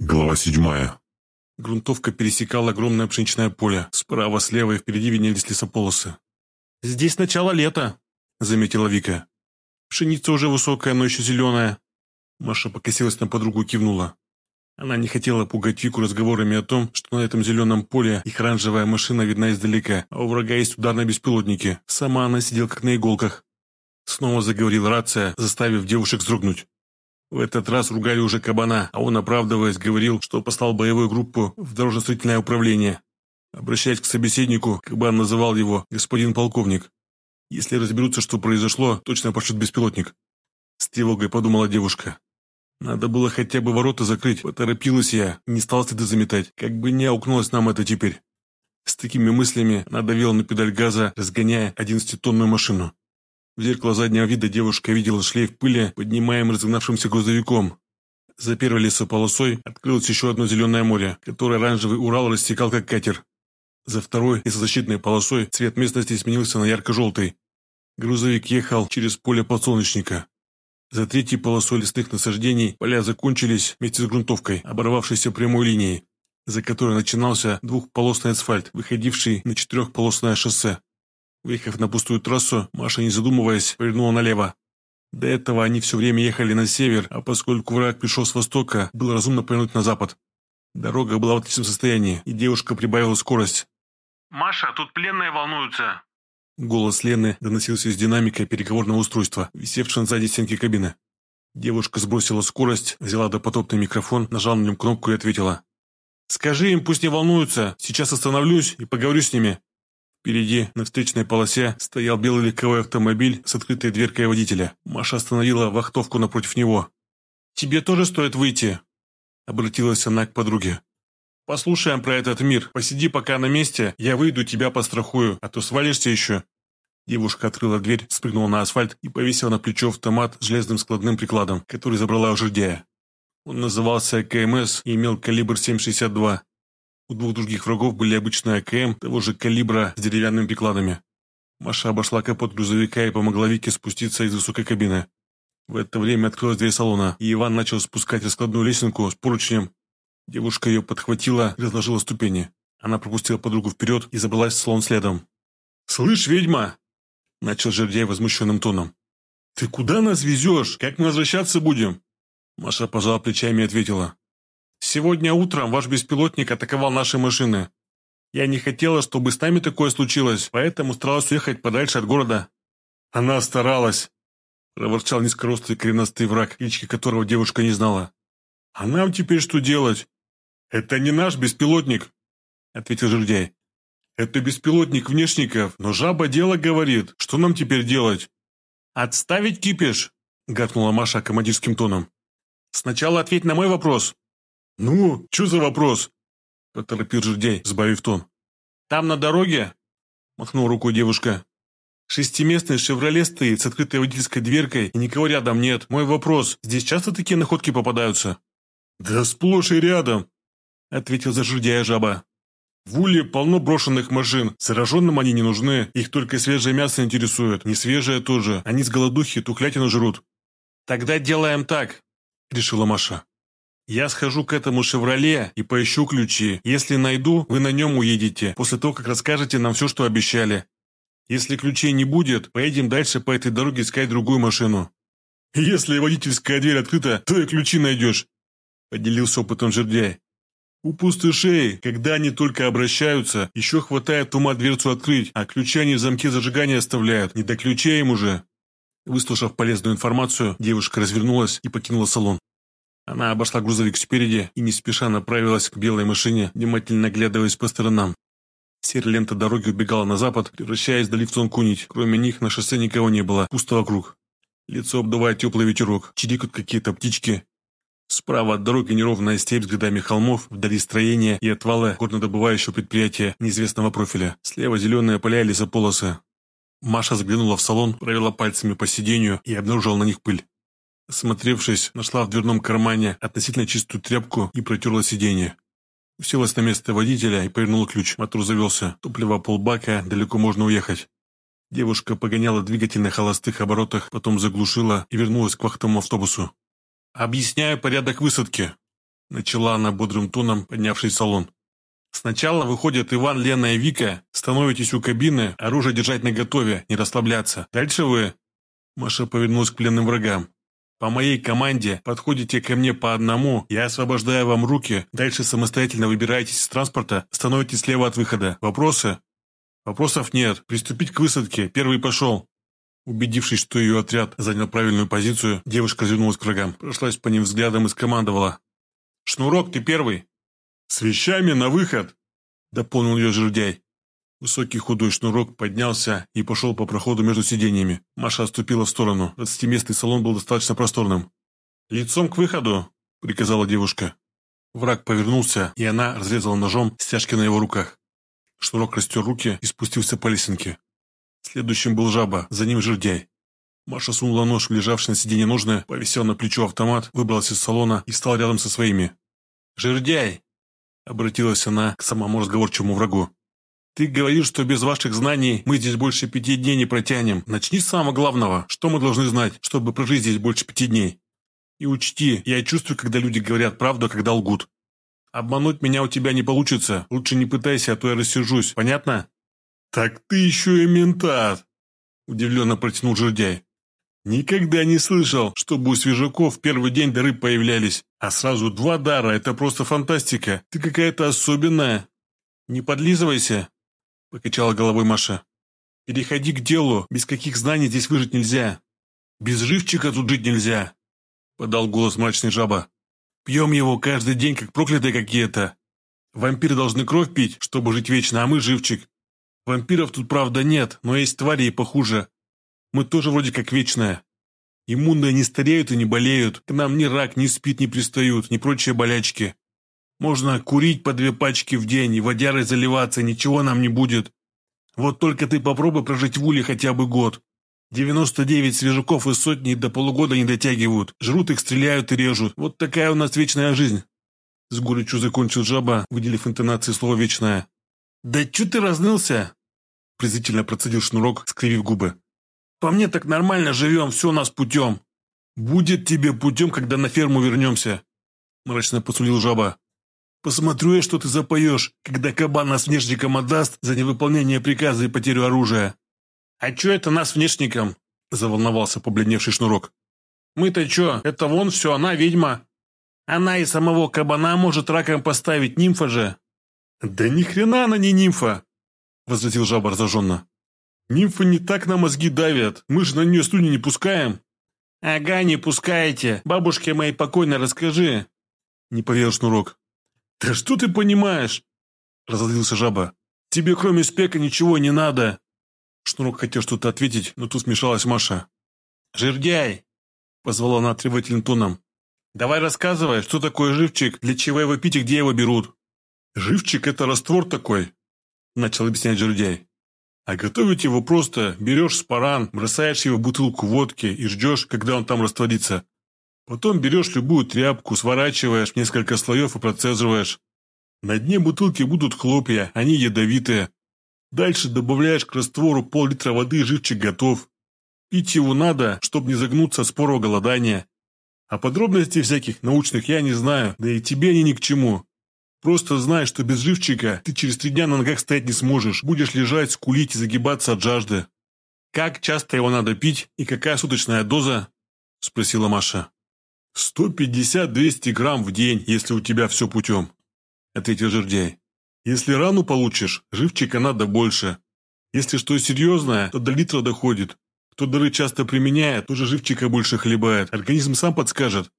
Глава седьмая. Грунтовка пересекала огромное пшеничное поле. Справа, слева и впереди виднелись лесополосы. «Здесь начало лета», — заметила Вика. «Пшеница уже высокая, но еще зеленая». Маша покосилась на подругу и кивнула. Она не хотела пугать Вику разговорами о том, что на этом зеленом поле их оранжевая машина видна издалека, а у врага есть ударные беспилотники. Сама она сидела как на иголках. Снова заговорила рация, заставив девушек вздрогнуть. В этот раз ругали уже кабана, а он, оправдываясь, говорил, что послал боевую группу в дорожно-строительное управление. Обращаясь к собеседнику, кабан называл его «господин полковник». Если разберутся, что произошло, точно пошлют беспилотник. С тревогой подумала девушка. Надо было хотя бы ворота закрыть, поторопилась я, не стал стыды заметать, как бы не аукнулось нам это теперь. С такими мыслями она давила на педаль газа, разгоняя одиннадцатитонную машину. В зеркало заднего вида девушка видела шлейф пыли, поднимаемый разогнавшимся грузовиком. За первой лесополосой открылось еще одно зеленое море, которое оранжевый Урал растекал как катер. За второй лесозащитной полосой цвет местности сменился на ярко-желтый. Грузовик ехал через поле подсолнечника. За третьей полосой лесных насаждений поля закончились вместе с грунтовкой, оборвавшейся прямой линией, за которой начинался двухполосный асфальт, выходивший на четырехполосное шоссе. Выехав на пустую трассу, Маша, не задумываясь, повернула налево. До этого они все время ехали на север, а поскольку враг пришел с востока, было разумно повернуть на запад. Дорога была в отличном состоянии, и девушка прибавила скорость. «Маша, тут пленные волнуются!» Голос Лены доносился из динамика переговорного устройства, висевшего сзади стенки кабины. Девушка сбросила скорость, взяла допотопный микрофон, нажала на нем кнопку и ответила. «Скажи им, пусть не волнуются. Сейчас остановлюсь и поговорю с ними. Впереди, на встречной полосе, стоял белый легковой автомобиль с открытой дверкой водителя. Маша остановила вахтовку напротив него. «Тебе тоже стоит выйти?» Обратилась она к подруге. «Послушаем про этот мир. Посиди пока на месте, я выйду, тебя пострахую, а то свалишься еще». Девушка открыла дверь, спрыгнула на асфальт и повесила на плечо автомат с железным складным прикладом, который забрала у жердяя. Он назывался КМС и имел калибр 7,62. У двух других врагов были обычные АКМ того же калибра с деревянными прикладами. Маша обошла капот грузовика и помогла Вике спуститься из высокой кабины. В это время открылась дверь салона, и Иван начал спускать раскладную лесенку с поручнем. Девушка ее подхватила и разложила ступени. Она пропустила подругу вперед и забралась в салон следом. «Слышь, ведьма!» – начал жердяй возмущенным тоном. «Ты куда нас везешь? Как мы возвращаться будем?» Маша пожала плечами и ответила. Сегодня утром ваш беспилотник атаковал наши машины. Я не хотела, чтобы с нами такое случилось, поэтому старалась уехать подальше от города». «Она старалась», – проворчал низкорослый коренастый враг, клички которого девушка не знала. «А нам теперь что делать?» «Это не наш беспилотник», – ответил жердяй. «Это беспилотник внешников, но жаба дело говорит. Что нам теперь делать?» «Отставить кипиш!» – гаркнула Маша командирским тоном. «Сначала ответь на мой вопрос. «Ну, что за вопрос?» – поторопил жердяй, сбавив тон. «Там на дороге?» – махнул рукой девушка. «Шестиместный «Шевроле» стоит с открытой водительской дверкой, и никого рядом нет. Мой вопрос, здесь часто такие находки попадаются?» «Да сплошь и рядом», – ответил за жердяя жаба. «В Уле полно брошенных машин. Зараженным они не нужны. Их только свежее мясо интересует. Не свежее тоже. Они с голодухи тухлятину жрут». «Тогда делаем так», – решила Маша. Я схожу к этому «Шевроле» и поищу ключи. Если найду, вы на нем уедете, после того, как расскажете нам все, что обещали. Если ключей не будет, поедем дальше по этой дороге искать другую машину. Если водительская дверь открыта, то и ключи найдешь», – поделился опытом жердяй. «У пустышей, когда они только обращаются, еще хватает ума дверцу открыть, а ключи они в замке зажигания оставляют, не до ключей им уже». Выслушав полезную информацию, девушка развернулась и покинула салон. Она обошла грузовик спереди и не спеша направилась к белой машине, внимательно оглядываясь по сторонам. Серая лента дороги убегала на запад, превращаясь вдали в тонкую нить. Кроме них на шоссе никого не было, пусто вокруг. Лицо обдувает теплый ветерок, чирикают какие-то птички. Справа от дороги неровная степь с грядами холмов, вдали строения и отвалы горнодобывающего предприятия неизвестного профиля. Слева зеленые поля и лесополосы. Маша заглянула в салон, провела пальцами по сиденью и обнаружила на них пыль. Смотревшись, нашла в дверном кармане относительно чистую тряпку и протерла сиденье. Уселась на место водителя и повернула ключ. Мотор завелся. Топливо полбака, далеко можно уехать. Девушка погоняла двигатель на холостых оборотах, потом заглушила и вернулась к вахтовому автобусу. «Объясняю порядок высадки», Начала она бодрым тоном, поднявшись в салон. Сначала выходят Иван, Лена и Вика, становитесь у кабины, оружие держать наготове, не расслабляться. Дальше вы...» Маша повернулась к пленным врагам. «По моей команде подходите ко мне по одному, я освобождаю вам руки, дальше самостоятельно выбираетесь из транспорта, становитесь слева от выхода. Вопросы?» «Вопросов нет. Приступить к высадке. Первый пошел». Убедившись, что ее отряд занял правильную позицию, девушка развернулась к врагам, прошлась по ним взглядом и скомандовала. «Шнурок, ты первый!» «С вещами на выход!» – дополнил ее жердяй. Высокий худой шнурок поднялся и пошел по проходу между сиденьями. Маша отступила в сторону. Двадцатиместный салон был достаточно просторным. «Лицом к выходу!» – приказала девушка. Враг повернулся, и она разрезала ножом стяжки на его руках. Шнурок растер руки и спустился по лесенке. Следующим был жаба, за ним жердяй. Маша сунула нож в лежавший на сиденье ножны, повесила на плечо автомат, выбралась из салона и стала рядом со своими. «Жердяй!» Обратилась она к самому разговорчивому врагу. «Ты говоришь, что без ваших знаний мы здесь больше пяти дней не протянем. Начни с самого главного. Что мы должны знать, чтобы прожить здесь больше пяти дней? И учти, я чувствую, когда люди говорят правду, а когда лгут. Обмануть меня у тебя не получится. Лучше не пытайся, а то я рассержусь. Понятно?» «Так ты еще и ментат!» Удивленно протянул жердяй. Никогда не слышал, чтобы у свежаков первый день дары появлялись, а сразу два дара – это просто фантастика. Ты какая-то особенная. Не подлизывайся, покачала головой Маша. Переходи к делу, без каких знаний здесь выжить нельзя. Без живчика тут жить нельзя, подал голос мрачный жаба. Пьем его каждый день, как проклятые какие-то. Вампиры должны кровь пить, чтобы жить вечно, а мы живчик. Вампиров тут, правда, нет, но есть твари и похуже. Мы тоже вроде как вечная. Иммунные не стареют и не болеют. К нам ни рак, ни спит не пристают, ни прочие болячки. Можно курить по две пачки в день и водярой заливаться, ничего нам не будет. Вот только ты попробуй прожить в уле хотя бы год. 99 свежаков из сотни до полугода не дотягивают. Жрут их, стреляют и режут. Вот такая у нас вечная жизнь. С горечью закончил жаба, выделив интонации слова «вечная». «Да чё ты разнылся?» Презрительно процедил шнурок, скривив губы. По мне так нормально живем, все у нас путем. Будет тебе путем, когда на ферму вернемся. Мрачно посулил жаба. Посмотрю я, что ты запоешь, когда кабан нас внешникам отдаст за невыполнение приказа и потерю оружия. А чё это нас внешникам? Заволновался побледневший шнурок. Мы-то чё, это вон все, она ведьма. Она и самого кабана может раком поставить, нимфа же. Да ни хрена она не нимфа, возразил жаба разожженно. Нимфы не так на мозги давят, мы же на нее слюни не пускаем». «Ага, не пускаете. Бабушке моей покойно расскажи». Не поверил Шнурок. «Да что ты понимаешь?» Разозлился жаба. «Тебе кроме спека ничего не надо». Шнурок хотел что-то ответить, но тут смешалась Маша. «Жердяй!» Позвала она требовательным тоном. «Давай рассказывай, что такое живчик, для чего его пить и где его берут?» «Живчик – это раствор такой», – начал объяснять жердяй. А готовить его просто берешь спаран, бросаешь его в бутылку водки и ждешь, когда он там растворится. Потом берешь любую тряпку, сворачиваешь несколько слоев и процеживаешь. На дне бутылки будут хлопья, они ядовитые. Дальше добавляешь к раствору пол-литра воды и живчик готов. Пить его надо, чтобы не загнуться с порого голодания. А подробностей всяких научных я не знаю, да и тебе они ни к чему. Просто знай, что без живчика ты через три дня на ногах стоять не сможешь. Будешь лежать, скулить и загибаться от жажды. Как часто его надо пить и какая суточная доза? Спросила Маша. «Сто пятьдесят-двести грамм в день, если у тебя все путем», — ответил жердяй. «Если рану получишь, живчика надо больше. Если что серьезное, то до литра доходит. Кто дыры часто применяет, тоже живчика больше хлебает. Организм сам подскажет,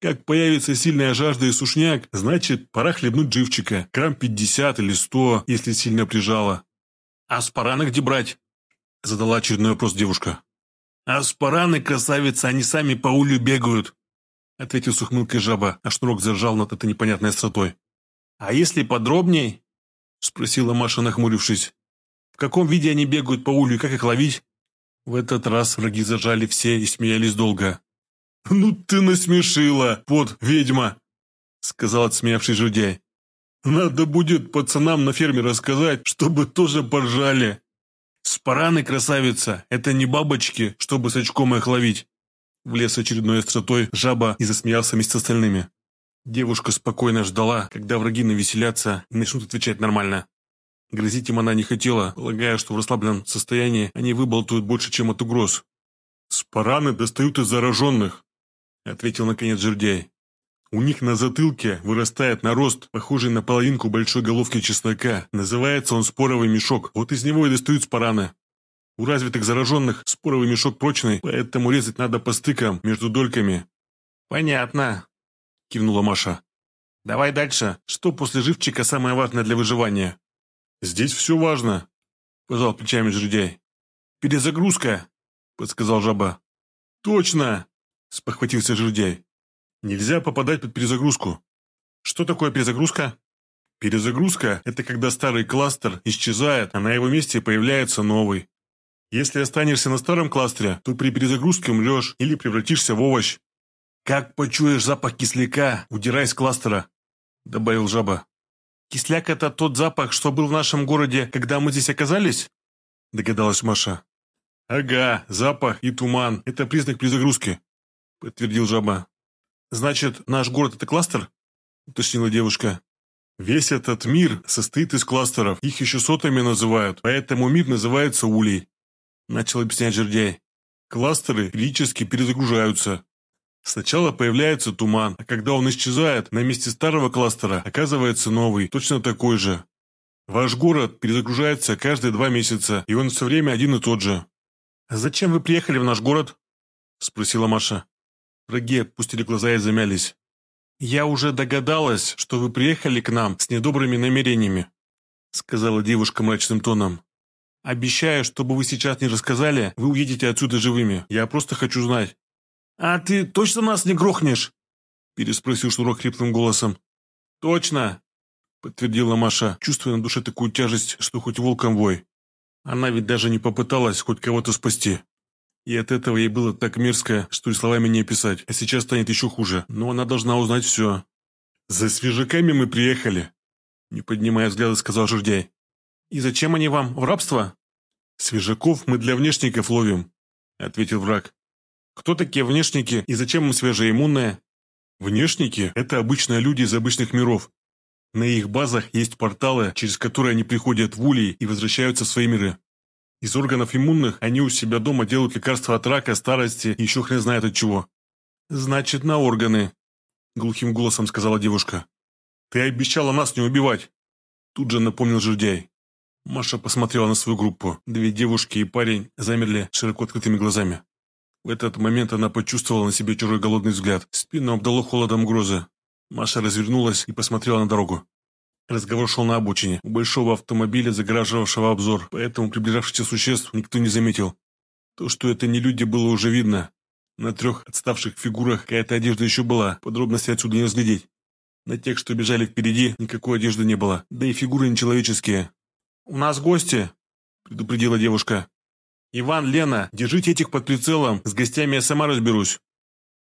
как появится сильная жажда и сушняк, значит, пора хлебнуть живчика. Грамм 50 или 100, если сильно прижало. «А спараны где брать?» Задала очередной вопрос девушка. «А спараны, красавица, они сами по улю бегают», ответил с ухмылкой жаба, а шнурок заржал над этой непонятной остротой. «А если подробней?» спросила Маша, нахмурившись. «В каком виде они бегают по улю и как их ловить?» В этот раз враги зажали все и смеялись долго. «Ну ты насмешила, вот ведьма!» Сказал отсмеявший жудяй. «Надо будет пацанам на ферме рассказать, чтобы тоже поржали. Спараны, красавица, это не бабочки, чтобы с очком их ловить!» Влез очередной остротой жаба и засмеялся вместе с остальными. Девушка спокойно ждала, когда враги навеселятся и начнут отвечать нормально. Грозить им она не хотела, полагая, что в расслабленном состоянии они выболтают больше, чем от угроз. «Спараны достают из зараженных», — ответил наконец жердяй. «У них на затылке вырастает нарост, похожий на половинку большой головки чеснока. Называется он споровый мешок. Вот из него и достают спараны. У развитых зараженных споровый мешок прочный, поэтому резать надо по стыкам, между дольками». «Понятно», — кивнула Маша. «Давай дальше. Что после живчика самое важное для выживания?» «Здесь все важно», — пожал плечами жердяй. «Перезагрузка», — подсказал жаба. «Точно!» — спохватился жердяй. «Нельзя попадать под перезагрузку». «Что такое перезагрузка?» «Перезагрузка — это когда старый кластер исчезает, а на его месте появляется новый. Если останешься на старом кластере, то при перезагрузке умрешь или превратишься в овощ». «Как почуешь запах кисляка, удирай с кластера», — добавил жаба. «Кисляк — это тот запах, что был в нашем городе, когда мы здесь оказались?» — догадалась Маша. «Ага, запах и туман – это признак перезагрузки», – подтвердил жаба. «Значит, наш город – это кластер?» – уточнила девушка. «Весь этот мир состоит из кластеров, их еще сотами называют, поэтому мир называется Улей», – начал объяснять жердяй. «Кластеры периодически перезагружаются. Сначала появляется туман, а когда он исчезает, на месте старого кластера оказывается новый, точно такой же. Ваш город перезагружается каждые два месяца, и он все время один и тот же. «Зачем вы приехали в наш город?» – спросила Маша. Враги опустили глаза и замялись. «Я уже догадалась, что вы приехали к нам с недобрыми намерениями», – сказала девушка мрачным тоном. «Обещаю, чтобы вы сейчас не рассказали, вы уедете отсюда живыми. Я просто хочу знать». «А ты точно нас не грохнешь?» – переспросил Шнурок хриплым голосом. «Точно!» – подтвердила Маша, чувствуя на душе такую тяжесть, что хоть волком вой. Она ведь даже не попыталась хоть кого-то спасти. И от этого ей было так мерзко, что и словами не описать, а сейчас станет еще хуже. Но она должна узнать все. «За свежаками мы приехали», — не поднимая взгляда, сказал Жердяй. «И зачем они вам? В рабство?» «Свежаков мы для внешников ловим», — ответил враг. «Кто такие внешники и зачем им свежеиммунные?» «Внешники — это обычные люди из обычных миров, на их базах есть порталы, через которые они приходят в улей и возвращаются в свои миры. Из органов иммунных они у себя дома делают лекарства от рака, старости и еще хрен знает от чего. «Значит, на органы», — глухим голосом сказала девушка. «Ты обещала нас не убивать», — тут же напомнил жердяй. Маша посмотрела на свою группу. Две девушки и парень замерли широко открытыми глазами. В этот момент она почувствовала на себе чужой голодный взгляд. Спину обдало холодом грозы. Маша развернулась и посмотрела на дорогу. Разговор шел на обочине, у большого автомобиля, загораживавшего обзор, поэтому приближавшихся существ никто не заметил. То, что это не люди, было уже видно. На трех отставших фигурах какая-то одежда еще была, подробности отсюда не разглядеть. На тех, что бежали впереди, никакой одежды не было, да и фигуры нечеловеческие. «У нас гости», — предупредила девушка. «Иван, Лена, держите этих под прицелом, с гостями я сама разберусь».